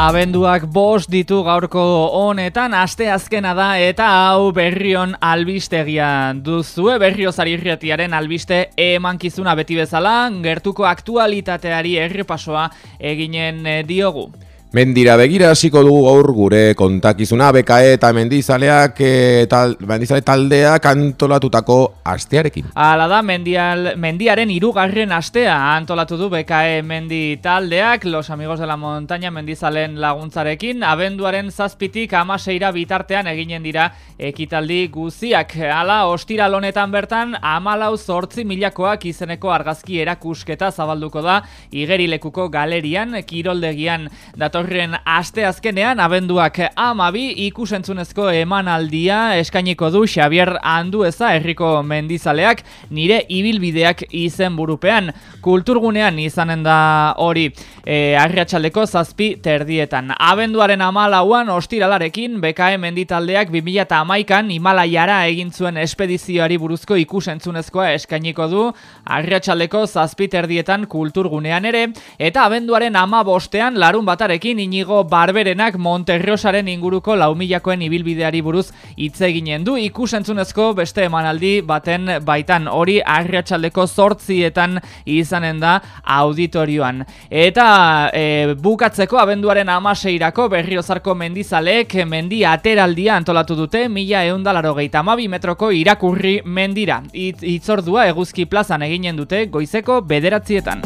Abenduak bost ditu gaurko honetan, aste azkena da eta hau berrion albistegia duzue, berrio zarirretiaren albiste emankizuna beti bezala, gertuko aktualitateari errepasoa eginen diogu. Mendira begira hasiko dugu gaur gure kontakizuna BKE eta Mendizaleak e, tal, Mendizale taldeak antolatutako astearekin. Hala da, mendial, mendiaren irugarren astea antolatu du BKE Mendi taldeak, los amigos de la montaña Mendizalen laguntzarekin, abenduaren zazpitik amaseira bitartean eginen dira ekitaldi guziak. Hala, ostira lonetan bertan, amalau zortzi milakoak izeneko argazki erakusketa zabalduko da, igerilekuko galerian, kiroldegian dator datorren aste azkenean abenduak amabi ikusentzunezko emanaldia eskainiko du Xavier Andueza herriko mendizaleak nire ibilbideak izen burupean kulturgunean izanen da hori e, arriatxaldeko zazpi terdietan. Abenduaren amalauan ostiralarekin BKE menditaldeak 2000 eta amaikan Himalaiara egin zuen espedizioari buruzko ikusentzunezkoa eskainiko du arriatxaldeko zazpi terdietan kulturgunean ere eta abenduaren ama bostean larun batarekin inigo barberenak Monterrosaren inguruko laumilakoen ibilbideari buruz hitz eginen du ikusentzunezko beste emanaldi baten baitan hori arriatxaldeko zortzietan izanen da auditorioan. Eta e, bukatzeko abenduaren amaseirako berriozarko mendizalek mendi ateraldia antolatu dute mila eundalaro geita mabi metroko irakurri mendira. Itzordua eguzki plazan eginen dute goizeko bederatzietan.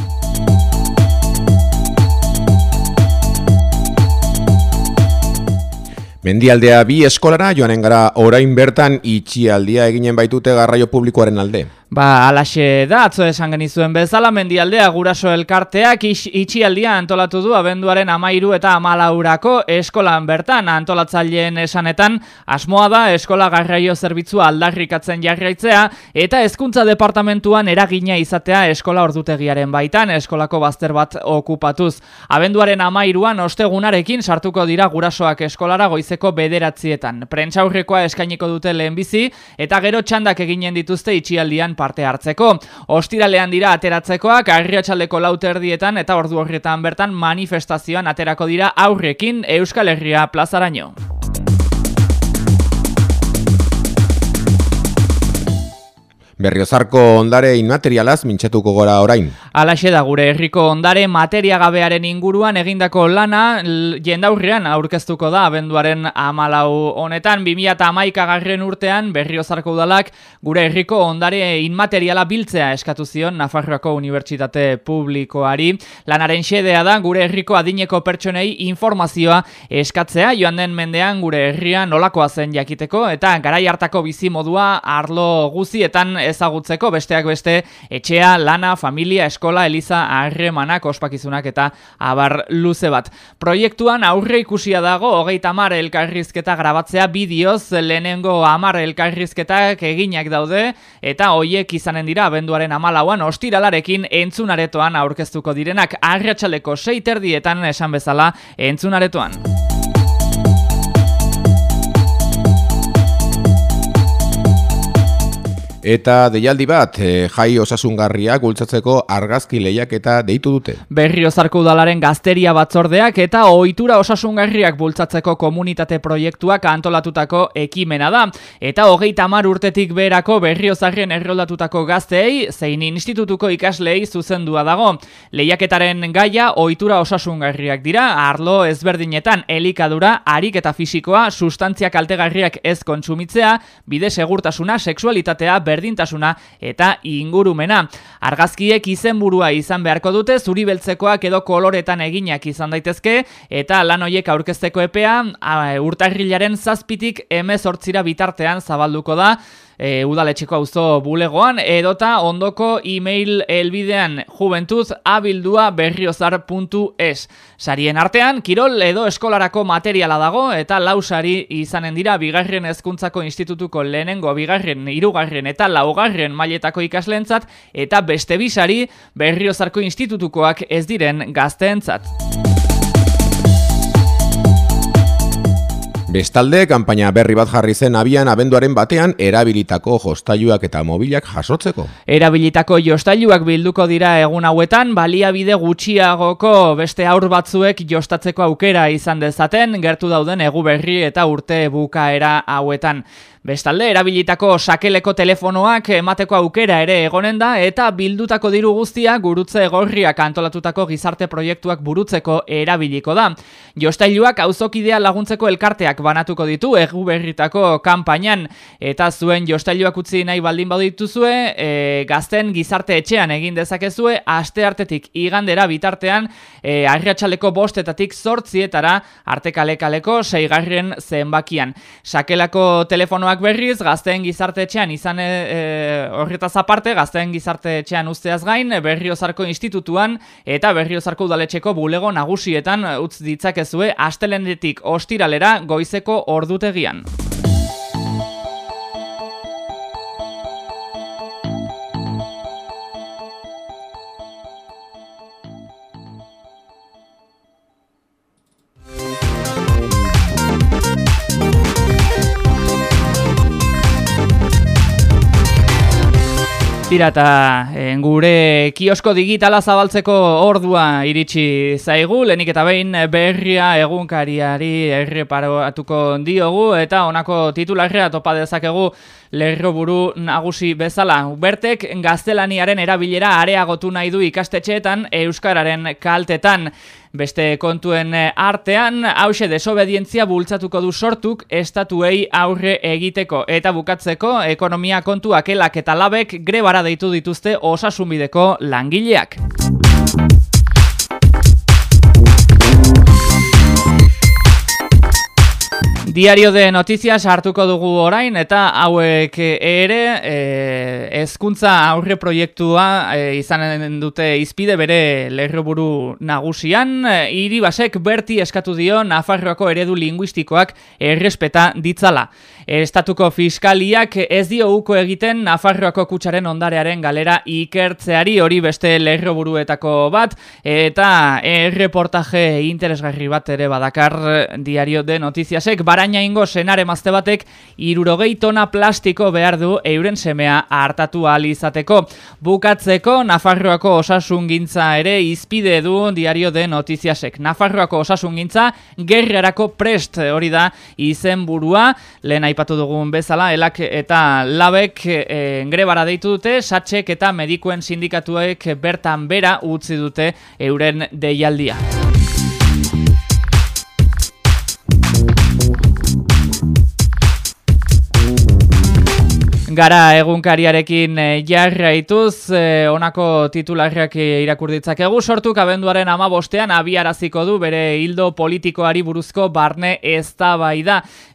Mendialdea bi eskolara joanen gara orain bertan itxialdia eginen baitute garraio publikoaren alde. Ba, alaxe da, atzo esan genizuen bezala, mendialdea guraso elkarteak itxialdia antolatu du abenduaren amairu eta amalaurako eskolan bertan antolatzaileen esanetan, asmoa da eskola garraio zerbitzua aldarrikatzen jarraitzea eta hezkuntza departamentuan eragina izatea eskola ordutegiaren baitan, eskolako bazter bat okupatuz. Abenduaren amairuan ostegunarekin sartuko dira gurasoak eskolara goizeko bederatzietan. Prentsaurrekoa eskainiko dute lehenbizi eta gero txandak eginen dituzte itxialdian parte hartzeko. Ostiralean dira ateratzekoak arriatxaldeko lauterdietan eta ordu horretan bertan manifestazioan aterako dira aurrekin Euskal Herria plazaraino. Berriozarko ondare inmaterialaz mintxetuko gora orain. Alaxe da gure herriko ondare materiagabearen inguruan egindako lana jendaurrean aurkeztuko da abenduaren amalau honetan. 2008 garren urtean Berriozarko udalak gure herriko ondare inmateriala biltzea eskatu zion Nafarroako Unibertsitate Publikoari. Lanaren xedea da gure herriko adineko pertsonei informazioa eskatzea joan den mendean gure herria nolakoa zen jakiteko eta garai hartako bizi modua arlo guzietan ezagutzeko besteak beste etxea, lana, familia, eskola, eliza, harremanak, ospakizunak eta abar luze bat. Proiektuan aurre ikusia dago hogeita mar elkarrizketa grabatzea bideoz lehenengo amar elkarrizketak eginak daude eta hoiek izanen dira abenduaren amalauan ostiralarekin entzunaretoan aurkeztuko direnak arratsaleko seiterdietan esan bezala entzunaretoan. Eta deialdi bat, e, jai osasungarriak gultzatzeko argazki lehiak eta deitu dute. Berri osarko udalaren gazteria batzordeak eta ohitura osasungarriak bultzatzeko komunitate proiektuak antolatutako ekimena da. Eta hogeita mar urtetik berako berri osarrien erroldatutako gazteei, zein institutuko ikaslei zuzendua dago. Lehiaketaren gaia ohitura osasungarriak dira, arlo ezberdinetan elikadura, harik eta fisikoa, sustantzia kaltegarriak ez kontsumitzea, bide segurtasuna, seksualitatea, berdintasuna eta ingurumena. Argazkiek izenburua izan beharko dute zuri beltzekoak edo koloretan eginak izan daitezke eta lan hoiek aurkezteko epea urtarrilaren zazpitik emezortzira bitartean zabalduko da e, udaletxeko auzo bulegoan edota ondoko email elbidean juventuz abildua berriozar.es Sarien artean, kirol edo eskolarako materiala dago eta lau sari izanen dira bigarren hezkuntzako institutuko lehenengo bigarren hirugarren eta laugarren mailetako ikaslentzat eta beste bisari berriozarko institutukoak ez diren gazteentzat. Bestalde, kanpaina berri bat jarri zen abian abenduaren batean erabilitako jostailuak eta mobilak jasotzeko. Erabilitako jostailuak bilduko dira egun hauetan, baliabide gutxiagoko beste aur batzuek jostatzeko aukera izan dezaten, gertu dauden egu berri eta urte bukaera hauetan. Bestalde, erabilitako sakeleko telefonoak emateko aukera ere egonen da eta bildutako diru guztia gurutze egorriak antolatutako gizarte proiektuak burutzeko erabiliko da. Jostailuak auzokidea laguntzeko elkarteak banatuko ditu egu berritako kanpainan eta zuen jostailuak utzi nahi baldin badituzue, e, gazten gizarte etxean egin dezakezue, aste artetik igandera bitartean, e, arriatxaleko bostetatik sortzietara artekalekaleko seigarren zenbakian. Sakelako telefonoak berriz, gazteen gizartetxean izan e, e, horretaz aparte, gazteen gizartetxean usteaz gain, berriozarko institutuan eta berriozarko udaletxeko bulego nagusietan utz ditzakezue astelendetik ostiralera goizeko ordutegian. Tira eta eh, gure kiosko digitala zabaltzeko ordua iritsi zaigu, lehenik eta behin berria egunkariari erreparatuko diogu eta honako titularrea topa dezakegu lerro buru nagusi bezala. Bertek gaztelaniaren erabilera areagotu nahi du ikastetxeetan Euskararen kaltetan. Beste kontuen artean, hause desobedientzia bultzatuko du sortuk estatuei aurre egiteko. Eta bukatzeko, ekonomia kontuak elak eta labek grebara deitu dituzte osasunbideko langileak. Diario de Noticias hartuko dugu orain eta hauek ere e, ezkuntza aurre proiektua e, izanen dute izpide bere lerroburu nagusian. Hiri basek berti eskatu dio Nafarroako eredu linguistikoak errespeta ditzala. Estatuko fiskaliak ez dio uko egiten Nafarroako kutsaren ondarearen galera ikertzeari hori beste lerroburuetako bat eta erreportaje interesgarri bat ere badakar Diario de Noticiasek bara Araña ingo senare mazte batek irurogei tona plastiko behar du euren semea hartatu izateko. Bukatzeko, Nafarroako osasungintza ere izpide du diario de notiziasek. Nafarroako osasungintza gerrarako prest hori da izen burua, lehen aipatu dugun bezala, elak eta labek e, grebara deitu dute, satxek eta medikuen sindikatuek bertan bera utzi dute euren deialdia. Gara egunkariarekin eh, jarraituz, eh, honako titularriak irakur ditzakegu, sortuk abenduaren ama bostean abiaraziko du bere hildo politikoari buruzko barne ez da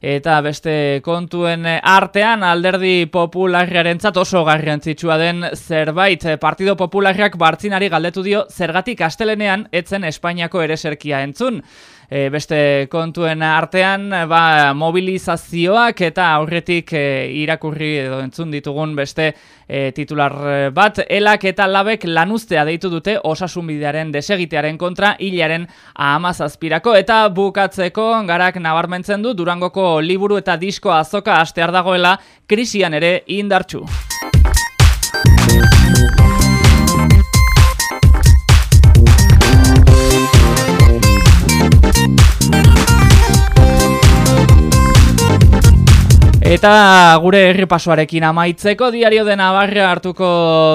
Eta beste kontuen artean alderdi popularriaren oso garrantzitsua den zerbait. Partido popularriak bartzinari galdetu dio zergatik astelenean etzen Espainiako ereserkia entzun. E, beste kontuen artean ba, mobilizazioak eta aurretik e, irakurri edo entzun ditugun beste e, titular bat elak eta labek lanuztea deitu dute osasunbidearen desegitearen kontra hilaren amazazpirako eta bukatzeko garak nabarmentzen du Durangoko liburu eta disko azoka astear dagoela krisian ere indartxu. Eta gure errepasoarekin amaitzeko diario de Navarra hartuko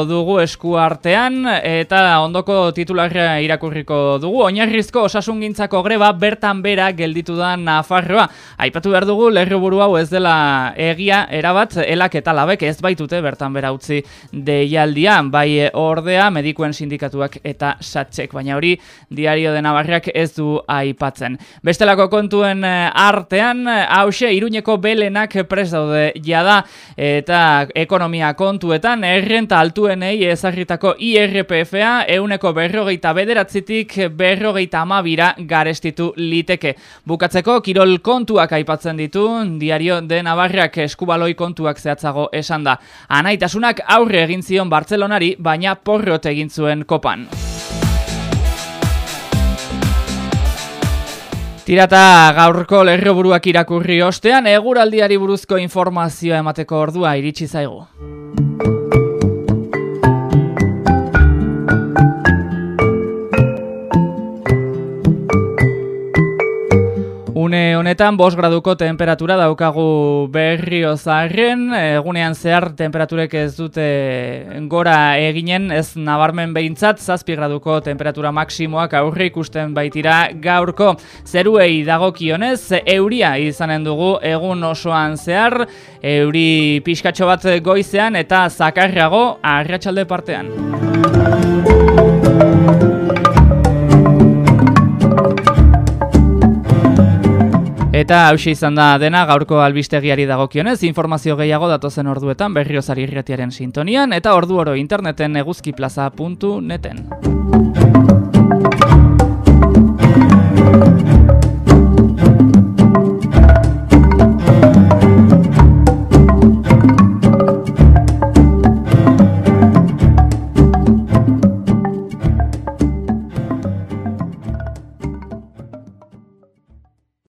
dugu esku artean eta ondoko titularra irakurriko dugu. Oinarrizko osasungintzako greba bertan bera gelditu da Nafarroa. Aipatu behar dugu lerroburu hau ez dela egia erabat elak eta labek ez baitute bertan bera utzi deialdian. Bai ordea medikuen sindikatuak eta satxek. Baina hori diario de Navarrak ez du aipatzen. Bestelako kontuen artean hause iruñeko belenak pre prest daude jada eta ekonomia kontuetan errenta altuenei ezagritako IRPFA euneko berrogeita bederatzitik berrogeita amabira garestitu liteke. Bukatzeko kirol kontuak aipatzen ditu diario de Navarrak eskubaloi kontuak zehatzago esan da. Anaitasunak aurre egin zion Bartzelonari baina porrot egin zuen kopan. Tirata gaurko lerroburuak irakurri ostean, eguraldiari buruzko informazioa emateko ordua iritsi zaigu. Une honetan, bos graduko temperatura daukagu berrio zarren, egunean zehar temperaturek ez dute gora eginen, ez nabarmen behintzat, zazpi graduko temperatura maksimoak aurre ikusten baitira gaurko. Zeruei dagokionez, euria izanen dugu egun osoan zehar, euri pixkatxo bat goizean eta zakarrago arratsalde partean. Eta hause izan da dena gaurko albistegiari dagokionez, informazio gehiago datozen orduetan berriozari irretiaren sintonian eta ordu oro interneten eguzkiplaza.neten.